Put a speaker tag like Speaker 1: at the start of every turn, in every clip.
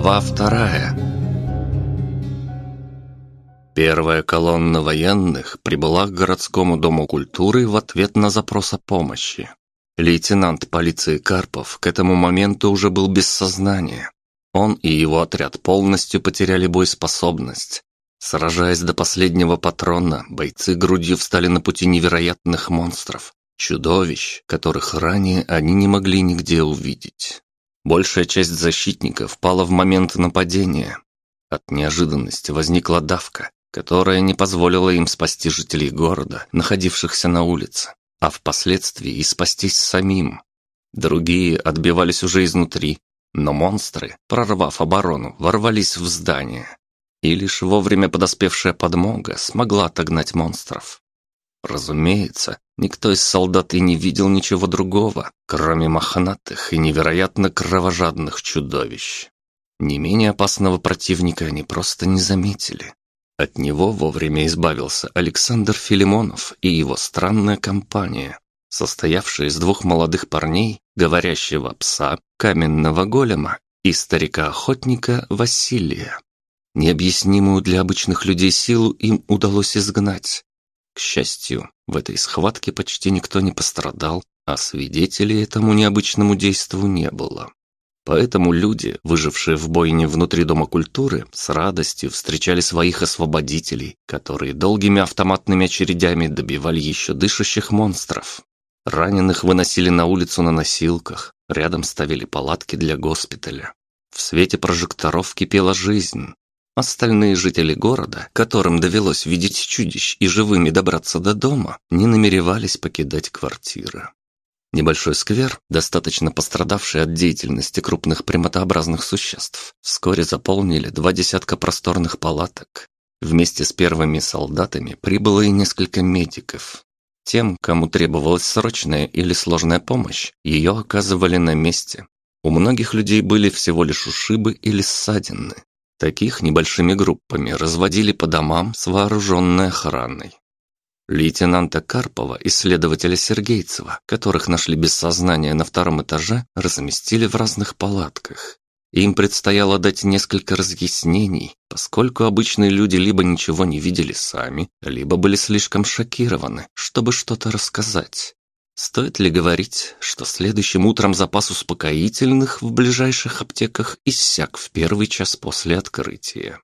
Speaker 1: Глава вторая. Первая колонна военных прибыла к городскому дому культуры в ответ на запрос о помощи. Лейтенант полиции Карпов к этому моменту уже был без сознания. Он и его отряд полностью потеряли боеспособность. Сражаясь до последнего патрона, бойцы грудью встали на пути невероятных монстров, чудовищ, которых ранее они не могли нигде увидеть. Большая часть защитников пала в момент нападения. От неожиданности возникла давка, которая не позволила им спасти жителей города, находившихся на улице, а впоследствии и спастись самим. Другие отбивались уже изнутри, но монстры, прорвав оборону, ворвались в здание. И лишь вовремя подоспевшая подмога смогла отогнать монстров. Разумеется, никто из солдат и не видел ничего другого, кроме мохнатых и невероятно кровожадных чудовищ. Не менее опасного противника они просто не заметили. От него вовремя избавился Александр Филимонов и его странная компания, состоявшая из двух молодых парней, говорящего пса, каменного голема и старика-охотника Василия. Необъяснимую для обычных людей силу им удалось изгнать, к счастью, в этой схватке почти никто не пострадал, а свидетелей этому необычному действу не было. Поэтому люди, выжившие в бойне внутри Дома культуры, с радостью встречали своих освободителей, которые долгими автоматными очередями добивали еще дышащих монстров. Раненых выносили на улицу на носилках, рядом ставили палатки для госпиталя. В свете прожекторов кипела жизнь, Остальные жители города, которым довелось видеть чудищ и живыми добраться до дома, не намеревались покидать квартиры. Небольшой сквер, достаточно пострадавший от деятельности крупных приматообразных существ, вскоре заполнили два десятка просторных палаток. Вместе с первыми солдатами прибыло и несколько медиков. Тем, кому требовалась срочная или сложная помощь, ее оказывали на месте. У многих людей были всего лишь ушибы или ссадины, Таких небольшими группами разводили по домам с вооруженной охраной. Лейтенанта Карпова и следователя Сергейцева, которых нашли без сознания на втором этаже, разместили в разных палатках. Им предстояло дать несколько разъяснений, поскольку обычные люди либо ничего не видели сами, либо были слишком шокированы, чтобы что-то рассказать. Стоит ли говорить, что следующим утром запас успокоительных в ближайших аптеках иссяк в первый час после открытия?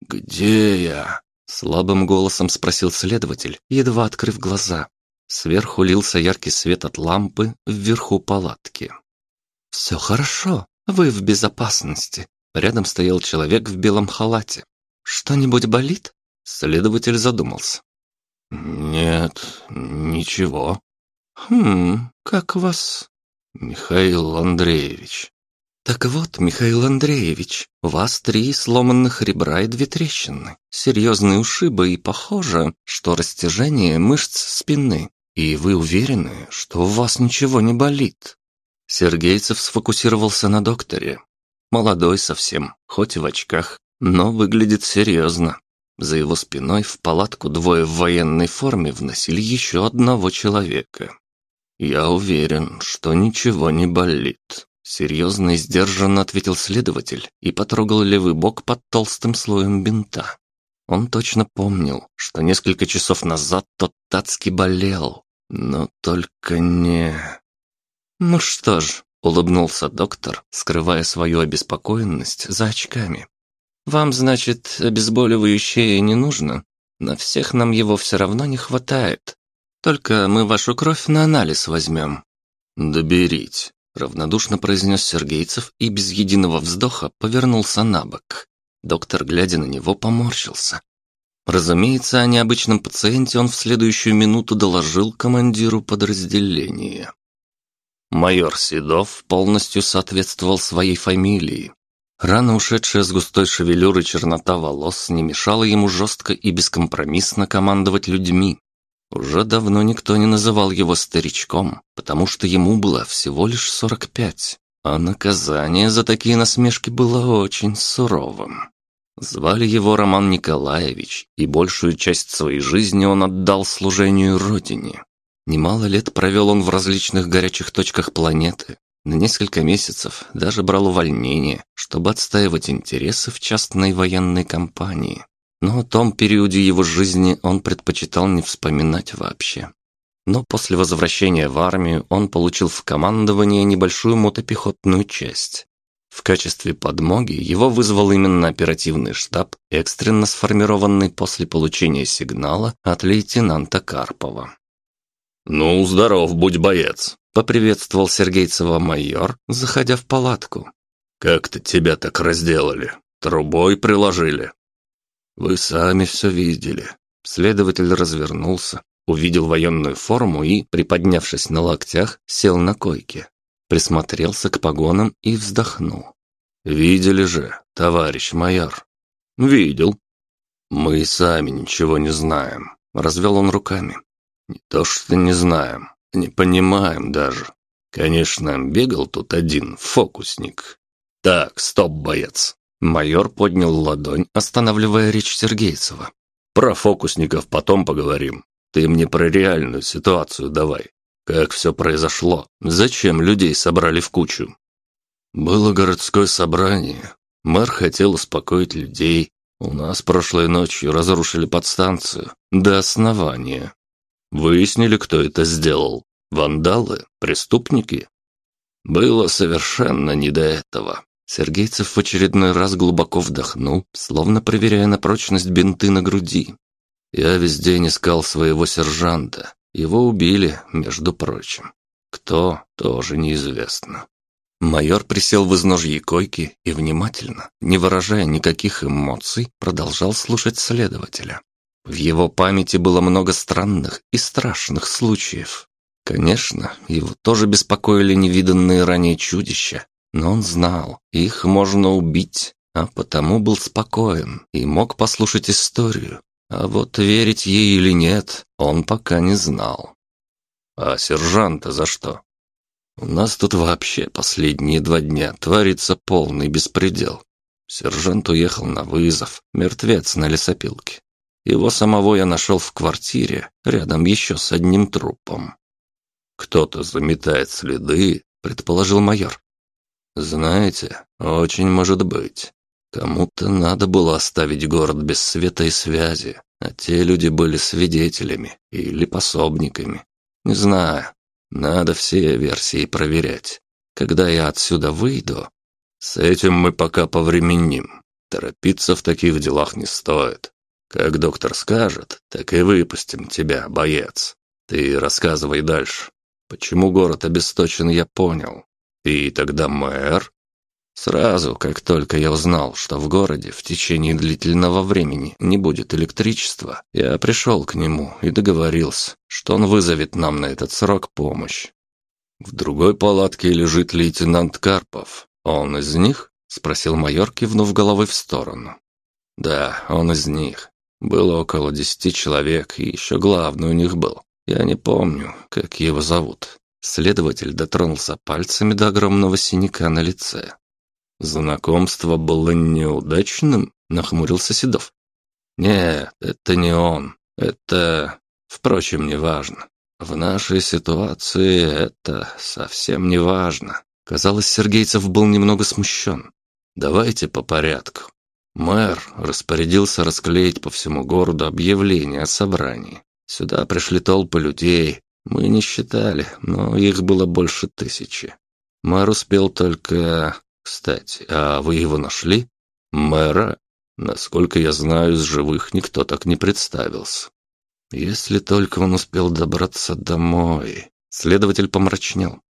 Speaker 1: «Где я?» — слабым голосом спросил следователь, едва открыв глаза. Сверху лился яркий свет от лампы вверху палатки. «Все хорошо, вы в безопасности». Рядом стоял человек в белом халате. «Что-нибудь болит?» Следователь задумался. «Нет, ничего», «Хм, как вас?» «Михаил Андреевич». «Так вот, Михаил Андреевич, у вас три сломанных ребра и две трещины, серьезные ушибы и похоже, что растяжение мышц спины. И вы уверены, что у вас ничего не болит?» Сергейцев сфокусировался на докторе. Молодой совсем, хоть и в очках, но выглядит серьезно. За его спиной в палатку двое в военной форме вносили еще одного человека. «Я уверен, что ничего не болит», — серьезно и сдержанно ответил следователь и потрогал левый бок под толстым слоем бинта. Он точно помнил, что несколько часов назад тот Тацкий болел, но только не... «Ну что ж», — улыбнулся доктор, скрывая свою обеспокоенность за очками. «Вам, значит, обезболивающее не нужно? На всех нам его все равно не хватает. Только мы вашу кровь на анализ возьмем». «Доберите», — равнодушно произнес Сергейцев и без единого вздоха повернулся на бок. Доктор, глядя на него, поморщился. Разумеется, о необычном пациенте он в следующую минуту доложил командиру подразделения. Майор Седов полностью соответствовал своей фамилии. Рано ушедшая с густой шевелюрой чернота волос не мешала ему жестко и бескомпромиссно командовать людьми, уже давно никто не называл его старичком, потому что ему было всего лишь сорок пять, а наказание за такие насмешки было очень суровым. Звали его Роман Николаевич, и большую часть своей жизни он отдал служению родине. Немало лет провел он в различных горячих точках планеты, На несколько месяцев даже брал увольнение, чтобы отстаивать интересы в частной военной компании. Но о том периоде его жизни он предпочитал не вспоминать вообще. Но после возвращения в армию он получил в командование небольшую мотопехотную часть. В качестве подмоги его вызвал именно оперативный штаб, экстренно сформированный после получения сигнала от лейтенанта Карпова.
Speaker 2: «Ну, здоров, будь боец!»
Speaker 1: — поприветствовал Сергейцева майор, заходя в палатку.
Speaker 2: «Как-то тебя так разделали? Трубой приложили?»
Speaker 1: «Вы сами все видели». Следователь развернулся, увидел военную форму и, приподнявшись на локтях, сел на койке. Присмотрелся к погонам и вздохнул. «Видели же, товарищ майор?»
Speaker 2: «Видел».
Speaker 1: «Мы сами ничего не знаем», — развел он руками. Не то что не знаем, не понимаем даже. Конечно, бегал тут один фокусник.
Speaker 2: Так, стоп, боец.
Speaker 1: Майор поднял ладонь, останавливая речь Сергейцева.
Speaker 2: Про фокусников потом поговорим. Ты мне про реальную ситуацию давай. Как все произошло? Зачем людей собрали в кучу?
Speaker 1: Было городское собрание. Мэр хотел успокоить людей. У нас прошлой ночью разрушили подстанцию до основания.
Speaker 2: Выяснили, кто это сделал. Вандалы? Преступники?
Speaker 1: Было совершенно не до этого. Сергейцев в очередной раз глубоко вдохнул, словно проверяя на прочность бинты на груди. Я весь день искал своего сержанта. Его убили, между прочим. Кто, тоже неизвестно. Майор присел в изножье койки и внимательно, не выражая никаких эмоций, продолжал слушать следователя. В его памяти было много странных и страшных случаев. Конечно, его тоже беспокоили невиданные ранее чудища, но он знал, их можно убить, а потому был спокоен и мог послушать историю. А вот верить ей или нет, он пока не знал.
Speaker 2: А сержанта за что?
Speaker 1: У нас тут вообще последние два дня творится полный беспредел. Сержант уехал на вызов, мертвец на лесопилке. Его самого я нашел в квартире, рядом еще с одним трупом.
Speaker 2: «Кто-то заметает следы», — предположил майор.
Speaker 1: «Знаете, очень может быть. Кому-то надо было оставить город без света и связи, а те люди были свидетелями или пособниками. Не знаю, надо все версии проверять. Когда я отсюда выйду,
Speaker 2: с этим мы пока повременим. Торопиться в таких делах не стоит. Как доктор скажет, так и выпустим тебя, боец. Ты рассказывай дальше. Почему город обесточен, я понял. И тогда мэр?
Speaker 1: Сразу, как только я узнал, что в городе в течение длительного времени не будет электричества, я пришел к нему и договорился, что он вызовет нам на этот срок помощь. В другой палатке лежит лейтенант Карпов. Он из них? спросил майор, кивнув головой в сторону. Да, он из них. Было около десяти человек, и еще главный у них был. Я не помню, как его зовут. Следователь дотронулся пальцами до огромного синяка на лице. «Знакомство было неудачным?» — нахмурился Седов. «Нет, это не он. Это... Впрочем, не важно. В нашей ситуации это совсем не важно». Казалось, Сергейцев был немного смущен. «Давайте по порядку. Мэр распорядился расклеить по всему городу объявление о собрании. Сюда пришли толпы людей. Мы не считали, но их было больше тысячи. Мэр успел только... Кстати, а вы его нашли? Мэра? Насколько я знаю, из живых никто так не представился. Если только он успел добраться домой. Следователь помрачнел.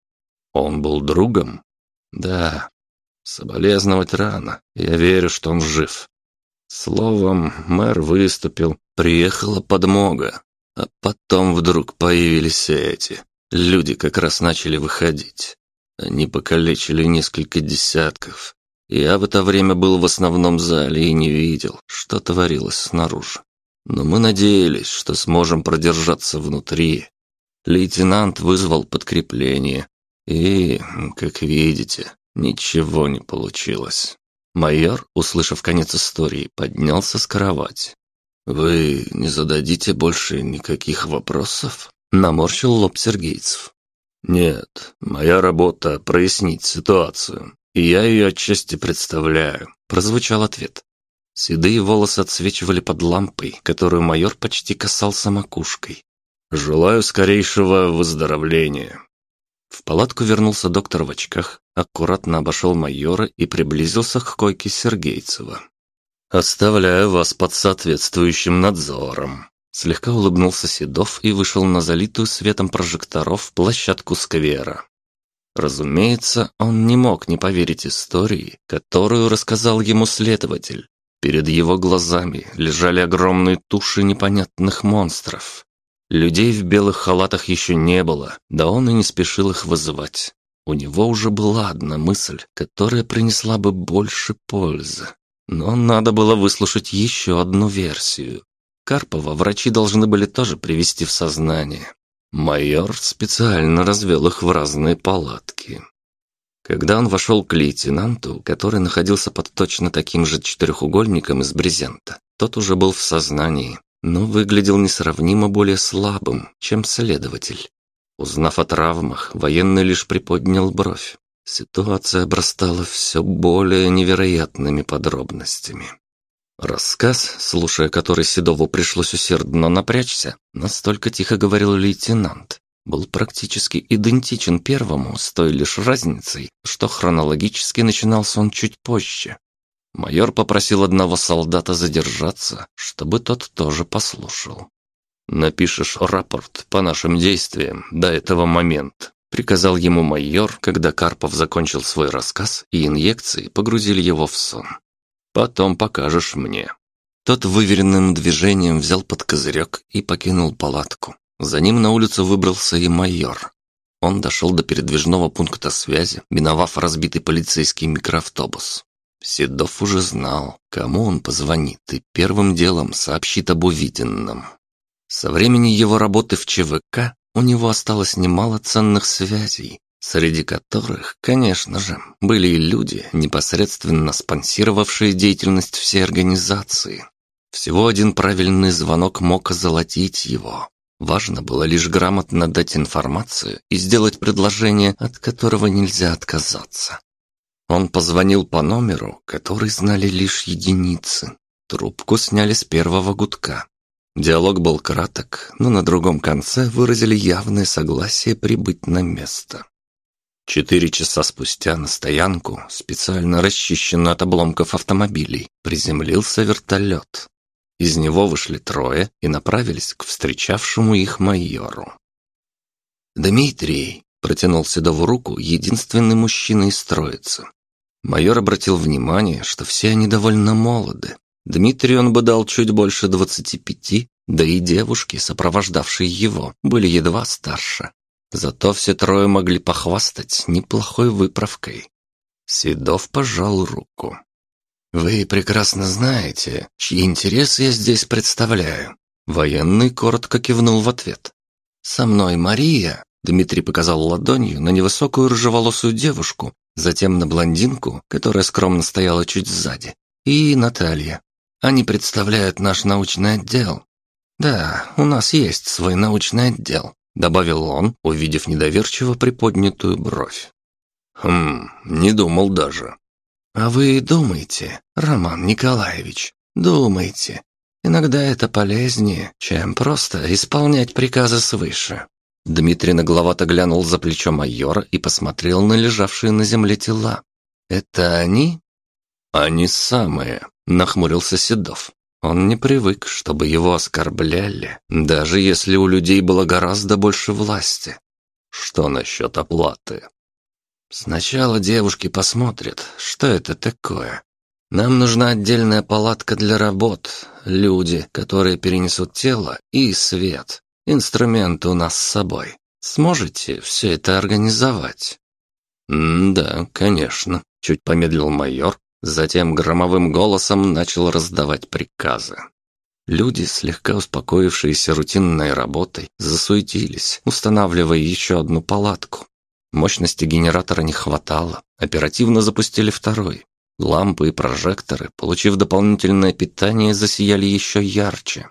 Speaker 1: Он был другом? Да, Соболезновать рано. Я верю, что он жив. Словом, мэр выступил, приехала подмога. А потом вдруг появились эти. Люди как раз начали выходить. Они покалечили несколько десятков. Я в это время был в основном зале и не видел, что творилось снаружи. Но мы надеялись, что сможем продержаться внутри. Лейтенант вызвал подкрепление. И, как видите, Ничего не получилось. Майор, услышав конец истории, поднялся с кровати. «Вы не зададите больше никаких вопросов?» Наморщил лоб Сергейцев.
Speaker 2: Нет, моя работа — прояснить ситуацию, и я ее отчасти представляю, прозвучал ответ. Седые волосы отсвечивали под лампой, которую майор почти касался макушкой. «Желаю скорейшего выздоровления». В палатку вернулся доктор в очках, аккуратно обошел майора и приблизился к койке Сергейцева. «Оставляю вас под соответствующим надзором», Слегка улыбнулся Седов и вышел на залитую светом прожекторов площадку сквера. Разумеется, он не мог не поверить истории, которую рассказал ему следователь. Перед его глазами лежали огромные туши непонятных монстров. Людей в белых халатах еще не было, да он и не спешил их вызывать. У него уже была одна мысль, которая принесла бы больше пользы. Но надо было выслушать еще одну версию. Карпова врачи должны были тоже привести в сознание. Майор специально развел их в разные палатки. Когда он вошел к лейтенанту, который находился под точно таким же четырехугольником из брезента, тот уже был в сознании, но выглядел несравнимо более слабым, чем следователь. Узнав о травмах, военный лишь приподнял бровь. Ситуация обрастала все более невероятными подробностями. Рассказ, слушая который Седову пришлось усердно напрячься, настолько тихо говорил лейтенант, был практически идентичен первому, с той лишь разницей, что хронологически начинался он чуть позже. Майор попросил одного солдата задержаться, чтобы тот тоже послушал. «Напишешь рапорт по нашим действиям до этого момента», приказал ему майор, когда Карпов закончил свой рассказ и инъекции погрузили его в сон. Потом покажешь мне». Тот выверенным движением взял под козырек и покинул палатку. За ним на улицу выбрался и майор. Он дошел до передвижного пункта связи, миновав разбитый полицейский микроавтобус. Седов уже знал, кому он позвонит, и первым делом сообщит об увиденном. Со времени его работы в ЧВК у него осталось немало ценных связей, среди которых, конечно же, были и люди, непосредственно спонсировавшие деятельность всей организации. Всего один правильный звонок мог озолотить его. Важно было лишь грамотно дать информацию и сделать предложение, от которого нельзя отказаться. Он позвонил по номеру, который знали лишь единицы. Трубку сняли с первого гудка. Диалог был краток, но на другом конце выразили явное согласие прибыть на место. Четыре часа спустя на стоянку, специально расчищенную от обломков автомобилей, приземлился вертолет. Из него вышли трое и направились к встречавшему их майору. «Дмитрий!» – протянул Седову руку единственный мужчина из троицы. Майор обратил внимание, что все они довольно молоды. Дмитрию он бы дал чуть больше двадцати пяти, да и девушки, сопровождавшие его, были едва старше. Зато все трое могли похвастать неплохой выправкой. Седов пожал руку. «Вы прекрасно знаете, чьи интересы я здесь представляю». Военный коротко кивнул в ответ. «Со мной Мария», — Дмитрий показал ладонью на невысокую рыжеволосую девушку, затем на блондинку, которая скромно стояла чуть сзади, и Наталья. Они представляют наш научный отдел. Да, у нас есть свой научный отдел добавил он, увидев недоверчиво приподнятую бровь. Хм, не думал даже. А вы думаете, Роман Николаевич, думайте. Иногда это полезнее, чем просто исполнять приказы свыше. Дмитрий нагловато глянул за плечо майора и посмотрел на лежавшие на земле тела. «Это они?» «Они самые», — нахмурился Седов. Он не привык, чтобы его оскорбляли, даже если у людей было гораздо больше власти. Что насчет оплаты? Сначала девушки посмотрят, что это такое. Нам нужна отдельная палатка для работ, люди, которые перенесут тело, и свет. Инструменты у нас с собой. Сможете все это организовать? М да, конечно, чуть помедлил майор, Затем громовым голосом начал раздавать приказы. Люди, слегка успокоившиеся рутинной работой, засуетились, устанавливая еще одну палатку. Мощности генератора не хватало, оперативно запустили второй. Лампы и прожекторы, получив дополнительное питание, засияли еще ярче.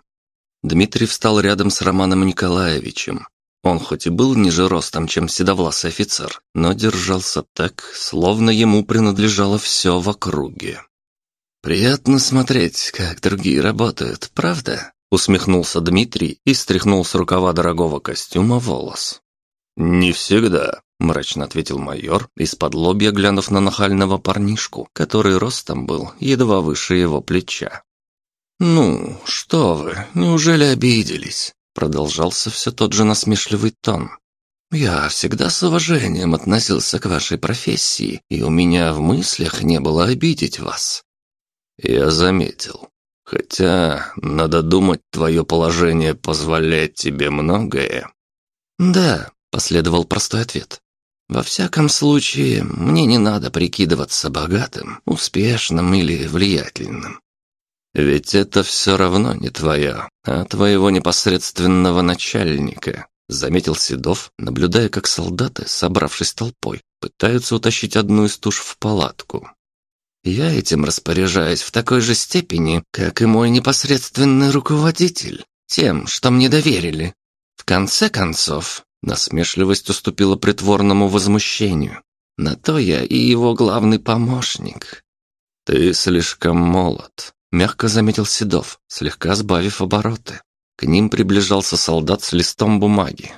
Speaker 2: Дмитрий встал рядом с Романом Николаевичем.
Speaker 1: Он хоть и был ниже ростом, чем седовласый офицер, но держался так, словно ему принадлежало все в округе. «Приятно смотреть, как другие работают, правда?» Усмехнулся Дмитрий и стряхнул с рукава дорогого костюма волос. «Не всегда», — мрачно ответил майор, из-под лобья глянув на нахального парнишку, который ростом был едва выше его плеча. «Ну, что вы, неужели обиделись?» Продолжался все тот же насмешливый тон. «Я всегда с уважением относился к вашей профессии, и у меня в мыслях не было обидеть вас». «Я заметил. Хотя, надо думать, твое положение позволяет тебе многое». «Да», — последовал простой ответ. «Во всяком случае, мне не надо прикидываться богатым, успешным или влиятельным.
Speaker 2: Ведь это все равно не твоя, а твоего непосредственного начальника, заметил Седов, наблюдая, как солдаты, собравшись толпой, пытаются утащить одну из туш в палатку. Я этим распоряжаюсь в такой же степени, как и мой непосредственный руководитель, тем, что мне доверили. В конце концов, насмешливость уступила притворному возмущению. На то я и его главный помощник. Ты слишком молод, мягко заметил Седов, слегка сбавив обороты. К ним приближался солдат с листом бумаги.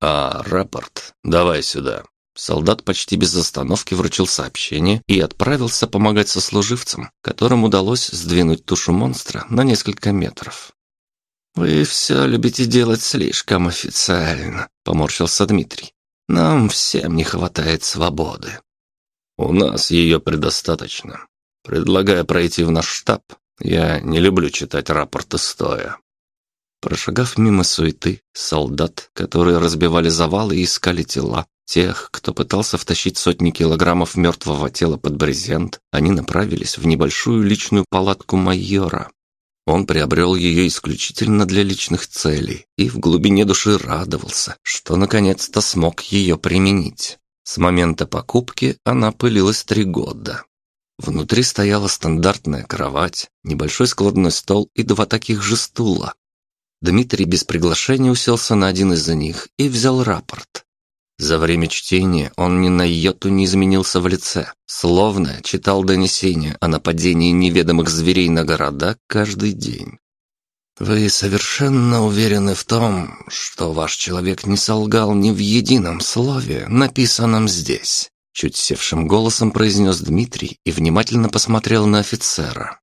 Speaker 2: «А, рапорт, давай сюда». Солдат почти без остановки вручил сообщение и отправился помогать сослуживцам, которым удалось сдвинуть тушу монстра на несколько метров. «Вы все любите делать слишком официально», — поморщился Дмитрий. «Нам всем не хватает свободы». «У нас ее предостаточно. Предлагаю пройти в наш штаб. Я не люблю читать рапорты стоя. Прошагав мимо суеты, солдат, которые разбивали завалы и искали тела, тех, кто пытался втащить сотни килограммов мертвого тела под брезент, они направились в небольшую личную палатку майора. Он приобрел ее исключительно для личных целей и в глубине души радовался, что наконец-то смог ее применить. С момента покупки она пылилась три года. Внутри стояла стандартная кровать, небольшой складной стол и два таких же стула. Дмитрий без приглашения уселся на один из них и взял рапорт. За время чтения он ни на йоту не изменился в лице, словно читал донесения о нападении неведомых зверей на города каждый день. «Вы совершенно уверены в том, что ваш человек не солгал ни в едином слове, написанном здесь?» Чуть севшим голосом произнес Дмитрий и внимательно посмотрел на офицера.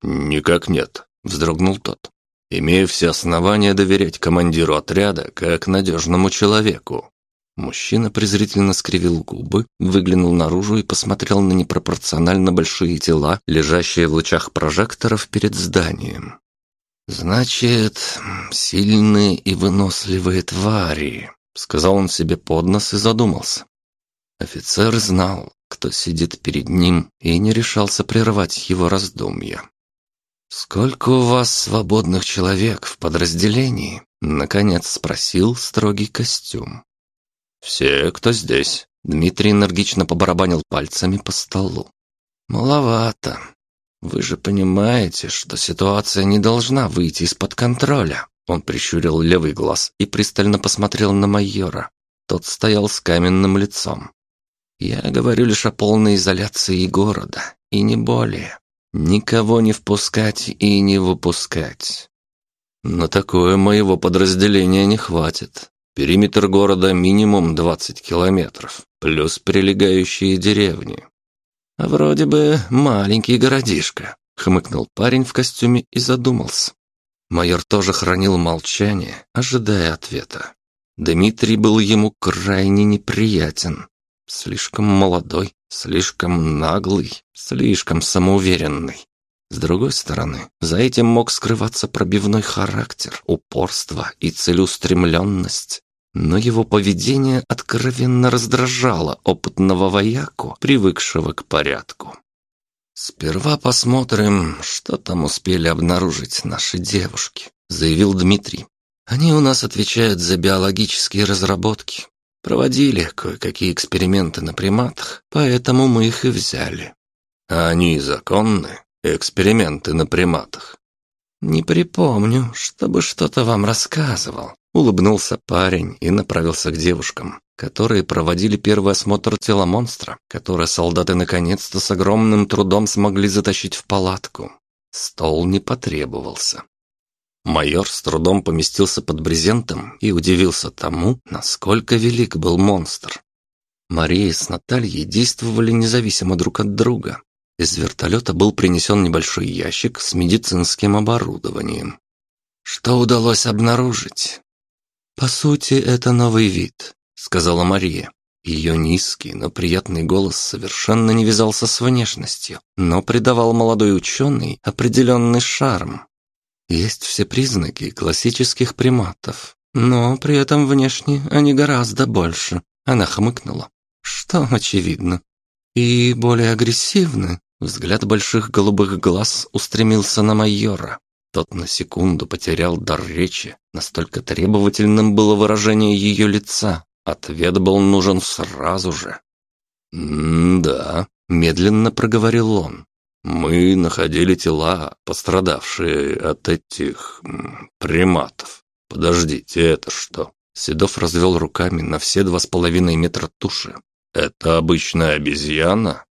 Speaker 2: «Никак нет», — вздрогнул тот. «Имею все основания доверять командиру отряда как надежному человеку». Мужчина презрительно скривил губы, выглянул наружу и посмотрел на непропорционально большие тела, лежащие в лучах прожекторов перед зданием. «Значит, сильные и выносливые твари», — сказал он себе под нос и задумался. Офицер знал, кто сидит перед ним, и не решался прервать его раздумья. «Сколько у вас свободных человек в подразделении?» — наконец спросил строгий костюм. «Все, кто здесь». Дмитрий энергично побарабанил пальцами по столу. «Маловато. Вы же понимаете, что ситуация не должна выйти из-под контроля». Он прищурил левый глаз и пристально посмотрел на майора. Тот стоял с каменным лицом. Я говорю лишь о полной изоляции города, и не более. Никого не впускать и не выпускать. На такое моего подразделения не хватит. Периметр города минимум 20 километров, плюс прилегающие деревни. А вроде бы маленький городишко, хмыкнул парень в костюме и задумался. Майор тоже хранил молчание, ожидая ответа. Дмитрий был ему крайне неприятен. Слишком молодой, слишком наглый, слишком самоуверенный. С другой стороны, за этим мог скрываться пробивной характер, упорство и целеустремленность. Но его поведение откровенно раздражало опытного вояку, привыкшего к порядку. «Сперва посмотрим, что там успели обнаружить наши девушки», — заявил Дмитрий. «Они у нас отвечают за биологические разработки, Проводили кое-какие эксперименты на приматах, поэтому мы их и взяли. А они законны, эксперименты на приматах. Не припомню, чтобы что-то вам рассказывал,
Speaker 1: Улыбнулся парень и направился к девушкам, которые проводили первый осмотр тела монстра, которое солдаты наконец-то с огромным трудом смогли затащить в палатку. Стол не потребовался. Майор с трудом поместился под брезентом и удивился тому, насколько велик был монстр. Мария с Натальей действовали независимо друг от друга. Из вертолета был принесен небольшой ящик с медицинским оборудованием. Что удалось обнаружить? По сути, это новый вид, сказала Мария. Ее низкий, но приятный голос совершенно не вязался с внешностью, но придавал молодой ученый определенный шарм. Есть все признаки классических приматов, но при этом внешне они гораздо больше. Она хмыкнула, что очевидно. И более агрессивны. Взгляд больших голубых глаз устремился на майора. Тот на секунду потерял дар речи, настолько требовательным было выражение ее лица. Ответ был нужен сразу же. «Да», — медленно проговорил он. «Мы находили тела, пострадавшие от этих... приматов. Подождите, это что?» Седов развел руками на все два с половиной метра туши. «Это обычная обезьяна?»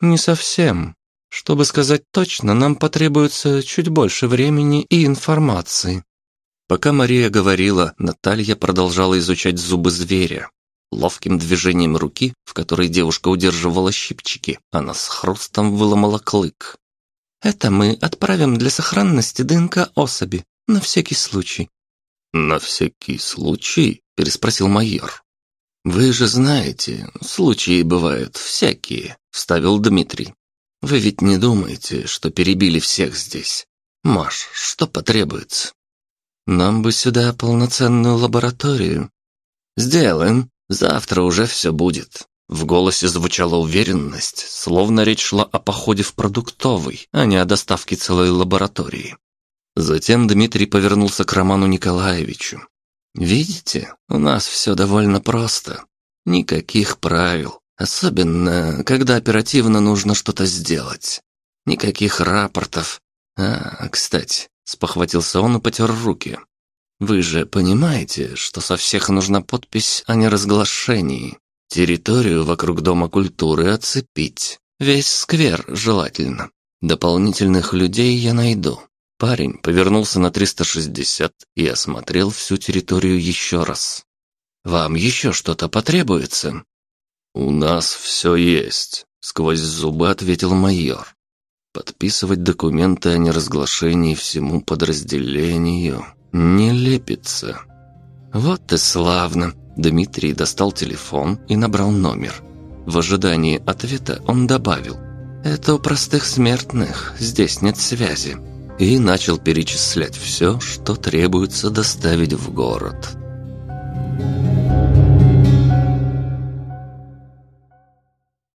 Speaker 1: «Не совсем. Чтобы сказать точно, нам потребуется чуть больше времени и информации. Пока Мария говорила, Наталья продолжала изучать зубы зверя. Ловким движением руки, в которой девушка удерживала щипчики, она с хрустом выломала клык. «Это мы отправим для сохранности ДНК особи, на всякий случай».
Speaker 2: «На всякий случай?» – переспросил майор.
Speaker 1: «Вы же знаете, случаи бывают всякие», – вставил Дмитрий. Вы ведь не думаете, что перебили всех здесь? Маш, что потребуется? Нам бы сюда полноценную лабораторию. Сделаем. Завтра уже все будет. В голосе звучала уверенность, словно речь шла о походе в продуктовый, а не о доставке целой лаборатории. Затем Дмитрий повернулся к Роману Николаевичу. «Видите, у нас все довольно просто. Никаких правил. Особенно, когда оперативно нужно что-то сделать. Никаких рапортов. А, кстати, спохватился он и потер руки. Вы же понимаете, что со всех нужна подпись о неразглашении. Территорию вокруг Дома культуры оцепить. Весь сквер желательно. Дополнительных людей я найду. Парень повернулся на 360 и осмотрел всю территорию еще раз. «Вам еще что-то потребуется?»
Speaker 2: «У нас все есть», — сквозь зубы ответил майор. «Подписывать документы о неразглашении всему подразделению не лепится».
Speaker 1: «Вот и славно!» Дмитрий достал телефон и набрал номер. В ожидании ответа он добавил «Это у простых смертных, здесь нет связи» и начал перечислять все, что требуется доставить в город.